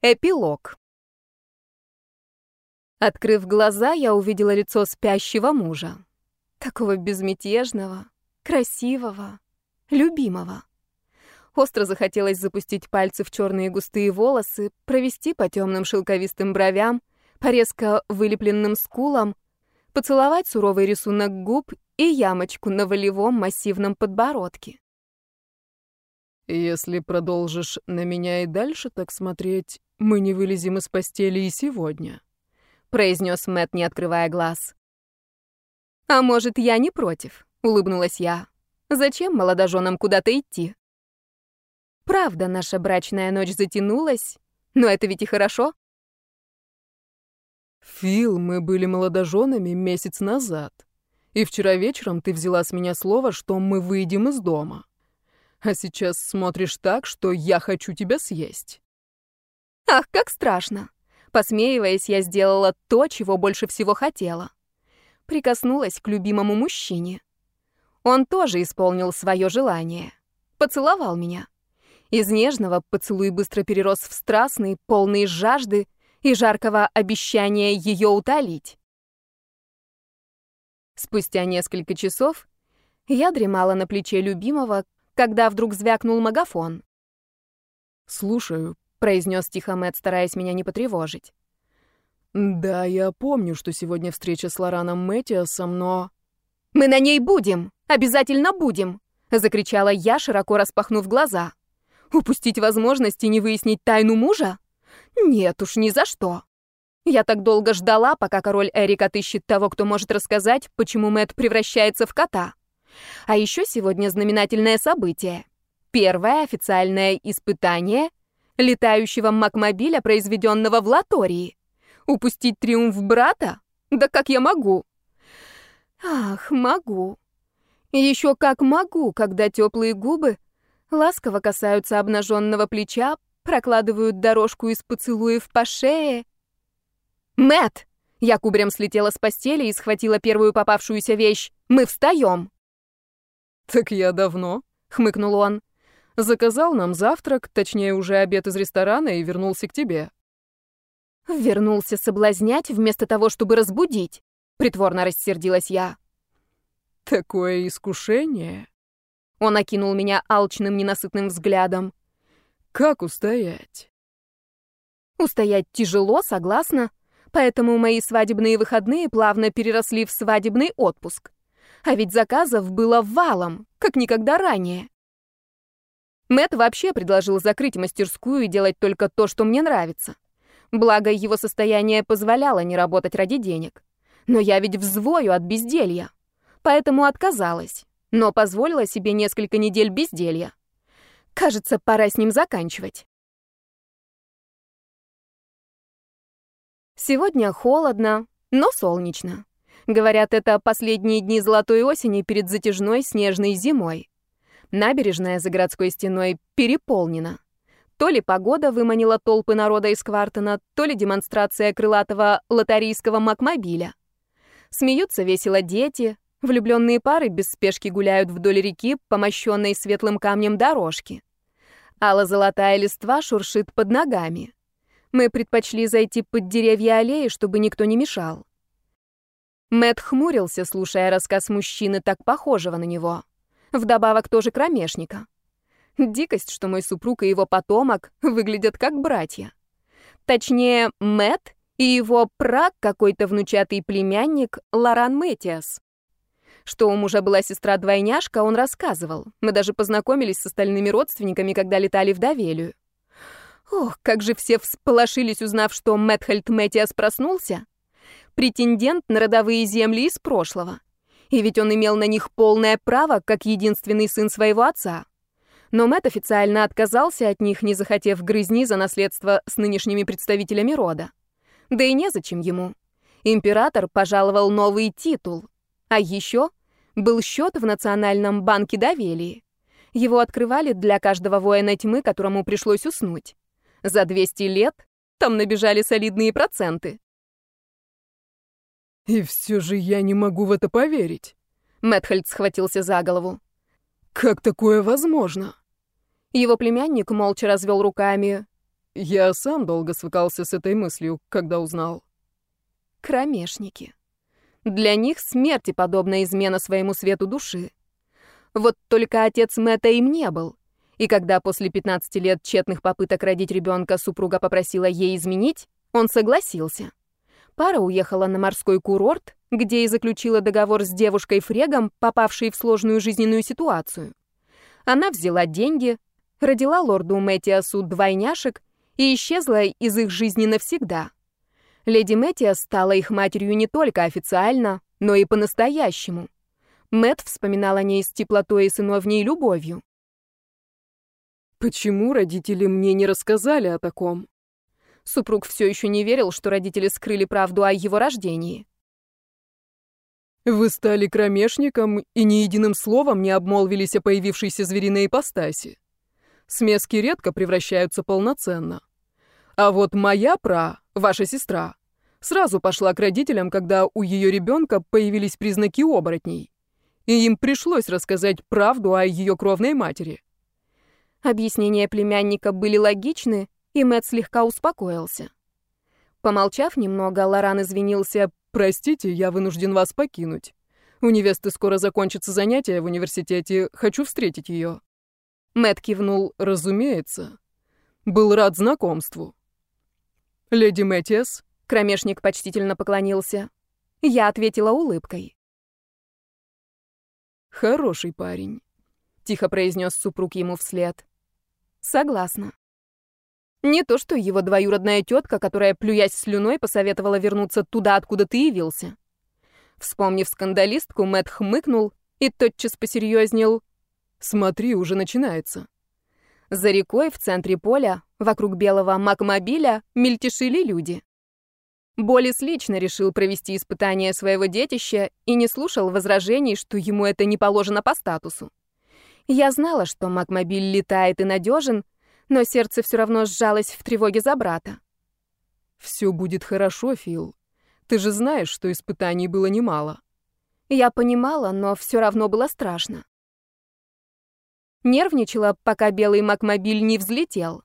Эпилог. Открыв глаза, я увидела лицо спящего мужа. Такого безмятежного, красивого, любимого. Остро захотелось запустить пальцы в черные густые волосы, провести по темным шелковистым бровям, по резко вылепленным скулам, поцеловать суровый рисунок губ и ямочку на волевом массивном подбородке. «Если продолжишь на меня и дальше так смотреть, мы не вылезем из постели и сегодня», — произнес Мэт, не открывая глаз. «А может, я не против?» — улыбнулась я. «Зачем молодоженам куда-то идти?» Правда, наша брачная ночь затянулась, но это ведь и хорошо. «Фил, мы были молодоженами месяц назад, и вчера вечером ты взяла с меня слово, что мы выйдем из дома. А сейчас смотришь так, что я хочу тебя съесть». Ах, как страшно. Посмеиваясь, я сделала то, чего больше всего хотела. Прикоснулась к любимому мужчине. Он тоже исполнил свое желание. Поцеловал меня. Из нежного поцелуй быстро перерос в страстный, полный жажды и жаркого обещания ее утолить. Спустя несколько часов я дремала на плече любимого, когда вдруг звякнул магафон. «Слушаю», — произнес тихо Мэтт, стараясь меня не потревожить. «Да, я помню, что сегодня встреча с Лораном Мэтиасом, но...» «Мы на ней будем! Обязательно будем!» — закричала я, широко распахнув глаза. «Упустить возможность и не выяснить тайну мужа? Нет уж, ни за что!» Я так долго ждала, пока король Эрик отыщет того, кто может рассказать, почему Мэт превращается в кота. А еще сегодня знаменательное событие. Первое официальное испытание летающего макмобиля, произведенного в Латории. Упустить триумф брата? Да как я могу? Ах, могу. Еще как могу, когда теплые губы ласково касаются обнаженного плеча, прокладывают дорожку из поцелуев по шее. Мэт! Я кубрем слетела с постели и схватила первую попавшуюся вещь. Мы встаем. Так я давно, хмыкнул он. Заказал нам завтрак, точнее, уже обед из ресторана и вернулся к тебе. Вернулся соблазнять вместо того, чтобы разбудить. Притворно рассердилась я. Такое искушение. Он окинул меня алчным, ненасытным взглядом. Как устоять? Устоять тяжело, согласна. Поэтому мои свадебные выходные плавно переросли в свадебный отпуск. А ведь заказов было валом, как никогда ранее. Мэт вообще предложил закрыть мастерскую и делать только то, что мне нравится. Благо, его состояние позволяло не работать ради денег. Но я ведь взвою от безделья. Поэтому отказалась, но позволила себе несколько недель безделья. Кажется, пора с ним заканчивать. Сегодня холодно, но солнечно. Говорят, это последние дни золотой осени перед затяжной снежной зимой. Набережная за городской стеной переполнена. То ли погода выманила толпы народа из Квартона, то ли демонстрация крылатого лотарийского макмобиля. Смеются весело дети, влюбленные пары без спешки гуляют вдоль реки, помощенной светлым камнем дорожки. Алла-золотая листва шуршит под ногами. Мы предпочли зайти под деревья аллеи, чтобы никто не мешал. Мэт хмурился, слушая рассказ мужчины, так похожего на него. Вдобавок тоже кромешника. Дикость, что мой супруг и его потомок выглядят как братья. Точнее, Мэт и его прак какой-то внучатый племянник Лоран Мэтиас. Что у мужа была сестра-двойняшка, он рассказывал. Мы даже познакомились с остальными родственниками, когда летали в Давелию. Ох, как же все всполошились, узнав, что Мэтхальд Мэтиас проснулся. Претендент на родовые земли из прошлого. И ведь он имел на них полное право, как единственный сын своего отца. Но Мэтт официально отказался от них, не захотев грызни за наследство с нынешними представителями рода. Да и незачем ему. Император пожаловал новый титул. А еще был счет в Национальном банке Давелии. Его открывали для каждого воина тьмы, которому пришлось уснуть. За 200 лет там набежали солидные проценты. И все же я не могу в это поверить. Мэтхальд схватился за голову. Как такое возможно? Его племянник молча развел руками. Я сам долго свыкался с этой мыслью, когда узнал. Кромешники. Для них смерти подобна измена своему свету души. Вот только отец Мэтта им не был. И когда после 15 лет тщетных попыток родить ребенка супруга попросила ей изменить, он согласился. Пара уехала на морской курорт, где и заключила договор с девушкой Фрегом, попавшей в сложную жизненную ситуацию. Она взяла деньги, родила лорду Мэтиасу двойняшек и исчезла из их жизни навсегда. Леди Мэтиас стала их матерью не только официально, но и по-настоящему. Мэт вспоминал о ней с теплотой и сыновней любовью. Почему родители мне не рассказали о таком? Супруг все еще не верил, что родители скрыли правду о его рождении. Вы стали кромешником и ни единым словом не обмолвились о появившейся звериной ипостаси. Смески редко превращаются полноценно. А вот моя пра, ваша сестра, сразу пошла к родителям, когда у ее ребенка появились признаки оборотней. И им пришлось рассказать правду о ее кровной матери. Объяснения племянника были логичны, и Мэтт слегка успокоился. Помолчав немного, Лоран извинился. «Простите, я вынужден вас покинуть. У невесты скоро закончатся занятия в университете. Хочу встретить ее». Мэтт кивнул. «Разумеется. Был рад знакомству». «Леди Мэтьес?» Кромешник почтительно поклонился. Я ответила улыбкой. «Хороший парень», — тихо произнес супруг ему вслед. Согласна. Не то, что его двоюродная тетка, которая, плюясь слюной, посоветовала вернуться туда, откуда ты явился. Вспомнив скандалистку, Мэтт хмыкнул и тотчас посерьезнел. «Смотри, уже начинается». За рекой, в центре поля, вокруг белого макмобиля, мельтешили люди. Болис лично решил провести испытание своего детища и не слушал возражений, что ему это не положено по статусу. Я знала, что Макмобиль летает и надежен, но сердце все равно сжалось в тревоге за брата. «Все будет хорошо, Фил. Ты же знаешь, что испытаний было немало». Я понимала, но все равно было страшно. Нервничала, пока белый Макмобиль не взлетел.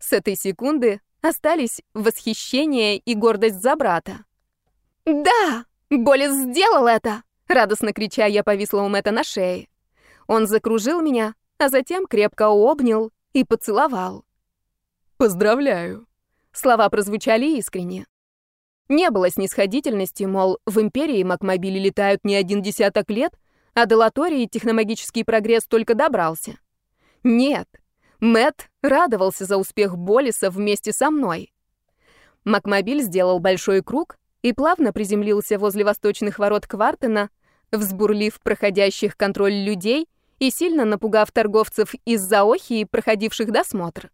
С этой секунды остались восхищение и гордость за брата. «Да! Болес сделал это!» Радостно крича, я повисла у Мэтта на шее. Он закружил меня, а затем крепко обнял и поцеловал. «Поздравляю!» Слова прозвучали искренне. Не было снисходительности, мол, в Империи Макмобили летают не один десяток лет, а до Латории технологический прогресс только добрался. Нет, Мэт радовался за успех Болиса вместе со мной. Макмобиль сделал большой круг и плавно приземлился возле восточных ворот Квартена, взбурлив проходящих контроль людей — и сильно напугав торговцев из-за охи, проходивших досмотр.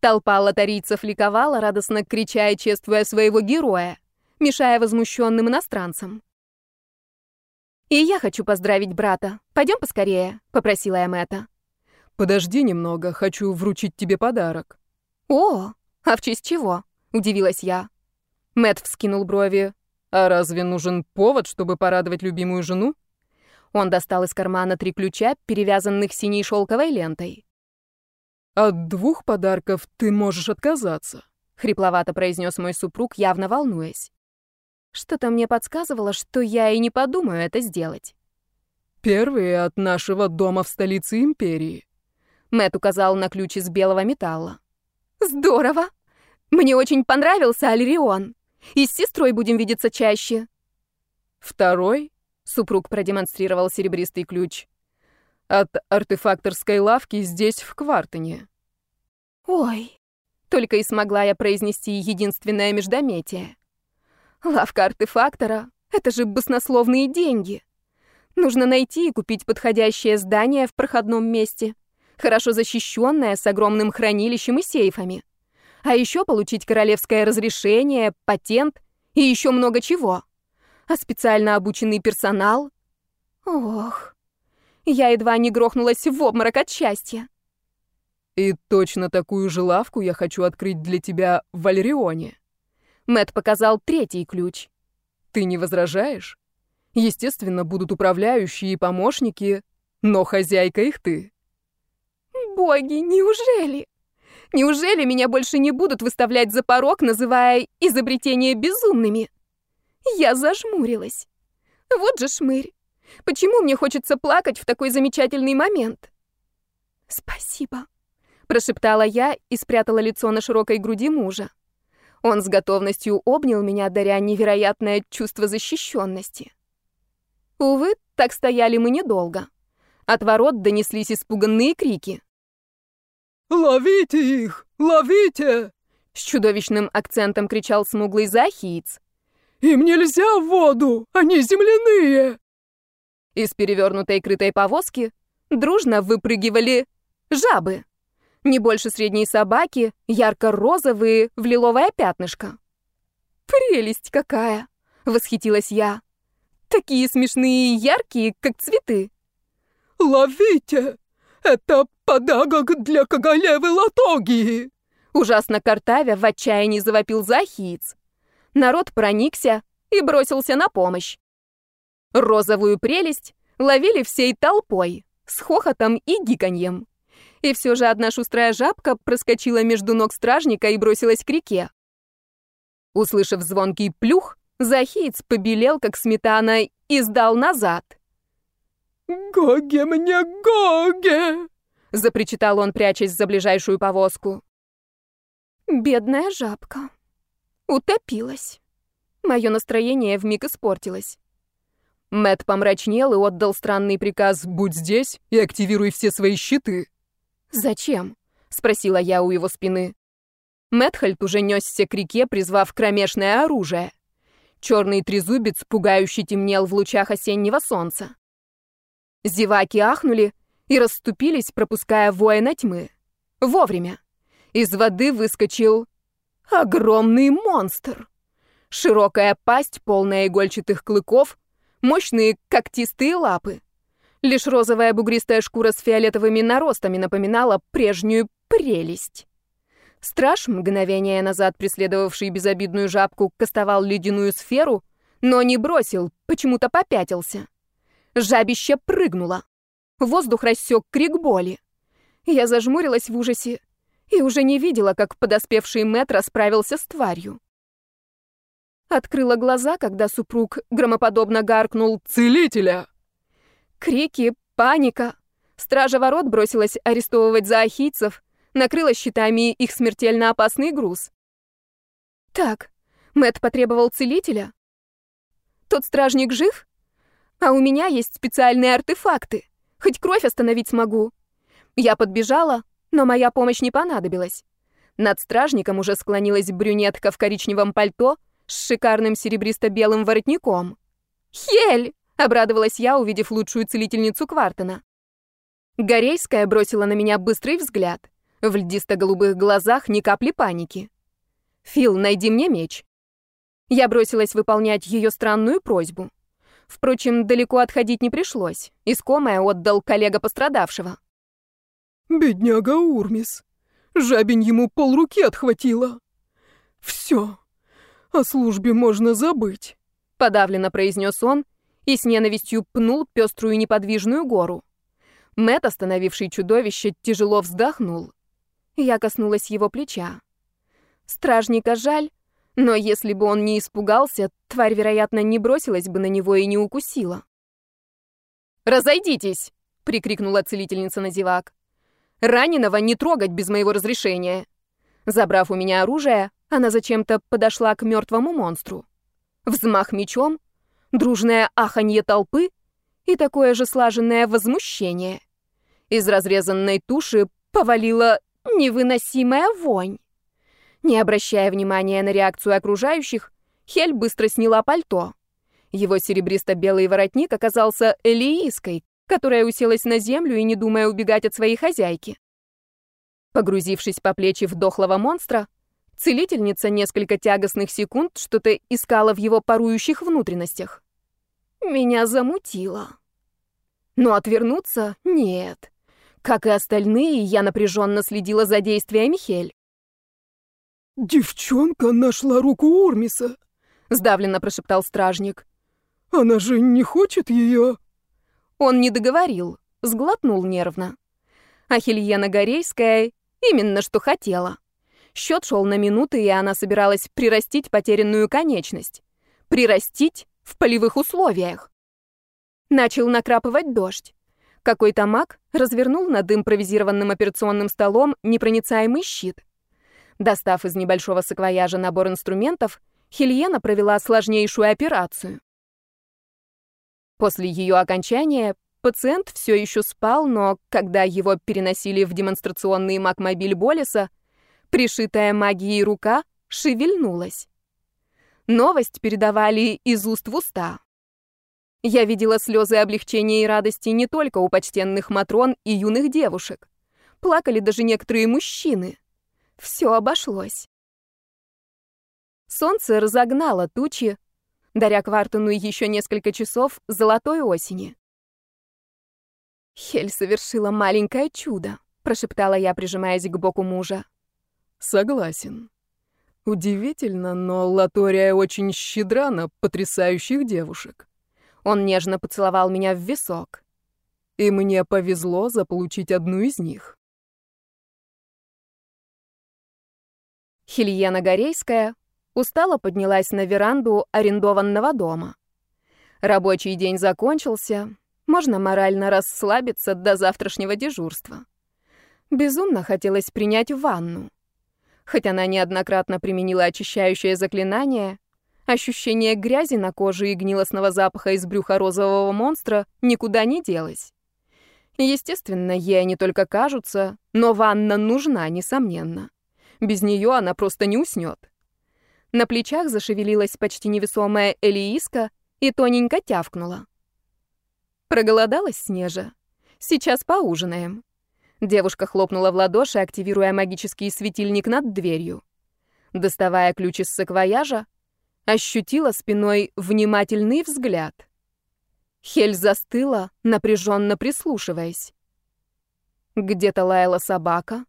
Толпа лотарийцев ликовала, радостно крича и чествуя своего героя, мешая возмущенным иностранцам. «И я хочу поздравить брата. Пойдем поскорее», — попросила я Мэтта. «Подожди немного, хочу вручить тебе подарок». «О, а в честь чего?» — удивилась я. Мэт вскинул брови. «А разве нужен повод, чтобы порадовать любимую жену?» Он достал из кармана три ключа, перевязанных синей шелковой лентой. «От двух подарков ты можешь отказаться», — хрипловато произнес мой супруг, явно волнуясь. Что-то мне подсказывало, что я и не подумаю это сделать. «Первый от нашего дома в столице империи», — Мэт указал на ключ из белого металла. «Здорово! Мне очень понравился Альрион. И с сестрой будем видеться чаще». «Второй Супруг продемонстрировал серебристый ключ. От артефакторской лавки здесь, в Квартоне. Ой, только и смогла я произнести единственное междометие. Лавка артефактора — это же баснословные деньги. Нужно найти и купить подходящее здание в проходном месте, хорошо защищенное, с огромным хранилищем и сейфами. А еще получить королевское разрешение, патент и еще много чего а специально обученный персонал? Ох, я едва не грохнулась в обморок от счастья. И точно такую же лавку я хочу открыть для тебя в Валерионе. Мэт показал третий ключ. Ты не возражаешь? Естественно, будут управляющие и помощники, но хозяйка их ты. Боги, неужели? Неужели меня больше не будут выставлять за порог, называя изобретения безумными? Я зажмурилась. Вот же шмырь. Почему мне хочется плакать в такой замечательный момент? Спасибо, прошептала я и спрятала лицо на широкой груди мужа. Он с готовностью обнял меня, даря невероятное чувство защищенности. Увы, так стояли мы недолго. От ворот донеслись испуганные крики. «Ловите их! Ловите!» С чудовищным акцентом кричал смуглый захиец. «Им нельзя в воду! Они земляные!» Из перевернутой крытой повозки дружно выпрыгивали жабы. Не больше средней собаки, ярко-розовые, в лиловое пятнышко. «Прелесть какая!» — восхитилась я. «Такие смешные и яркие, как цветы!» «Ловите! Это подарок для королевы Латогии!» Ужасно картавя в отчаянии завопил Захиец. Народ проникся и бросился на помощь. Розовую прелесть ловили всей толпой, с хохотом и гиканьем. И все же одна шустрая жабка проскочила между ног стражника и бросилась к реке. Услышав звонкий плюх, Захиец побелел, как сметана, и сдал назад. «Гоге мне, Гоге!» — запричитал он, прячась за ближайшую повозку. «Бедная жабка. Утопилась. Мое настроение вмиг испортилось. Мэт помрачнел и отдал странный приказ «Будь здесь и активируй все свои щиты». «Зачем?» — спросила я у его спины. Мэтхальд уже несся к реке, призвав кромешное оружие. Черный трезубец пугающе темнел в лучах осеннего солнца. Зеваки ахнули и расступились, пропуская воина тьмы. Вовремя. Из воды выскочил огромный монстр. Широкая пасть, полная игольчатых клыков, мощные когтистые лапы. Лишь розовая бугристая шкура с фиолетовыми наростами напоминала прежнюю прелесть. Страж, мгновение назад преследовавший безобидную жабку, кастовал ледяную сферу, но не бросил, почему-то попятился. Жабище прыгнуло. Воздух рассек крик боли. Я зажмурилась в ужасе и уже не видела, как подоспевший Мэтт расправился с тварью. Открыла глаза, когда супруг громоподобно гаркнул «Целителя!». Крики, паника. Стража ворот бросилась арестовывать зоохийцев, накрыла щитами их смертельно опасный груз. Так, Мэт потребовал целителя. Тот стражник жив? А у меня есть специальные артефакты. Хоть кровь остановить смогу. Я подбежала, но моя помощь не понадобилась. Над стражником уже склонилась брюнетка в коричневом пальто с шикарным серебристо-белым воротником. «Хель!» — обрадовалась я, увидев лучшую целительницу Квартона. Горейская бросила на меня быстрый взгляд. В льдисто-голубых глазах ни капли паники. «Фил, найди мне меч». Я бросилась выполнять ее странную просьбу. Впрочем, далеко отходить не пришлось. Искомое отдал коллега пострадавшего. «Бедняга Урмис. Жабень ему полруки отхватила. Все, о службе можно забыть», — подавленно произнес он и с ненавистью пнул пеструю неподвижную гору. Мэт, остановивший чудовище, тяжело вздохнул. Я коснулась его плеча. Стражника жаль, но если бы он не испугался, тварь, вероятно, не бросилась бы на него и не укусила. «Разойдитесь!» — прикрикнула целительница на зевак. «Раненого не трогать без моего разрешения!» Забрав у меня оружие, она зачем-то подошла к мертвому монстру. Взмах мечом, дружное аханье толпы и такое же слаженное возмущение. Из разрезанной туши повалила невыносимая вонь. Не обращая внимания на реакцию окружающих, Хель быстро сняла пальто. Его серебристо-белый воротник оказался элииской, которая уселась на землю и не думая убегать от своей хозяйки. Погрузившись по плечи в дохлого монстра, целительница несколько тягостных секунд что-то искала в его парующих внутренностях. Меня замутило. Но отвернуться — нет. Как и остальные, я напряженно следила за действиями Хель. «Девчонка нашла руку Урмиса», — сдавленно прошептал стражник. «Она же не хочет ее...» Он не договорил, сглотнул нервно. Ахильена Горейская Именно что хотела. Счет шел на минуты, и она собиралась прирастить потерянную конечность. Прирастить в полевых условиях. Начал накрапывать дождь. Какой-то маг развернул над импровизированным операционным столом непроницаемый щит. Достав из небольшого саквояжа набор инструментов, Хельена провела сложнейшую операцию. После ее окончания пациент все еще спал, но когда его переносили в демонстрационный магмобиль Болеса, пришитая магией рука шевельнулась. Новость передавали из уст в уста. Я видела слезы облегчения и радости не только у почтенных матрон и юных девушек. Плакали даже некоторые мужчины. Все обошлось. Солнце разогнало тучи, даря Квартону еще несколько часов золотой осени. «Хель совершила маленькое чудо», — прошептала я, прижимаясь к боку мужа. «Согласен. Удивительно, но Латория очень щедра на потрясающих девушек». Он нежно поцеловал меня в висок. «И мне повезло заполучить одну из них». Хильена Горейская устало поднялась на веранду арендованного дома. Рабочий день закончился, можно морально расслабиться до завтрашнего дежурства. Безумно хотелось принять ванну. Хоть она неоднократно применила очищающее заклинание, ощущение грязи на коже и гнилостного запаха из брюха розового монстра никуда не делось. Естественно, ей они только кажутся, но ванна нужна, несомненно. Без нее она просто не уснет. На плечах зашевелилась почти невесомая Элииска и тоненько тявкнула. Проголодалась Снежа? Сейчас поужинаем. Девушка хлопнула в ладоши, активируя магический светильник над дверью. Доставая ключ из саквояжа, ощутила спиной внимательный взгляд. Хель застыла, напряженно прислушиваясь. Где-то лаяла собака,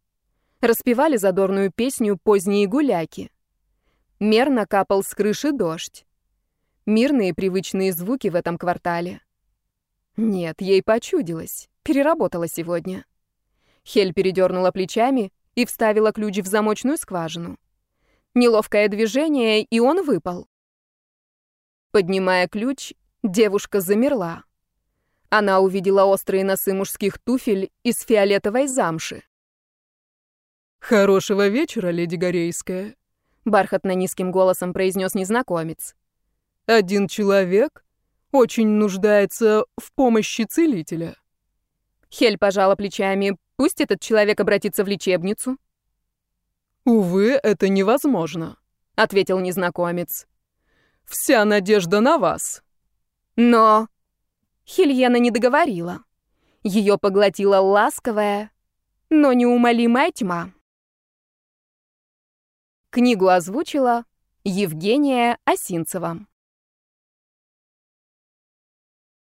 распевали задорную песню поздние гуляки. Мерно капал с крыши дождь. Мирные привычные звуки в этом квартале. Нет, ей почудилось. Переработала сегодня. Хель передернула плечами и вставила ключ в замочную скважину. Неловкое движение, и он выпал. Поднимая ключ, девушка замерла. Она увидела острые носы мужских туфель из фиолетовой замши. «Хорошего вечера, леди Горейская», — бархатно низким голосом произнес незнакомец. «Один человек очень нуждается в помощи целителя». Хель пожала плечами. «Пусть этот человек обратится в лечебницу». «Увы, это невозможно», — ответил незнакомец. «Вся надежда на вас». «Но...» Хельена не договорила. Ее поглотила ласковая, но неумолимая тьма. Книгу озвучила Евгения Осинцева.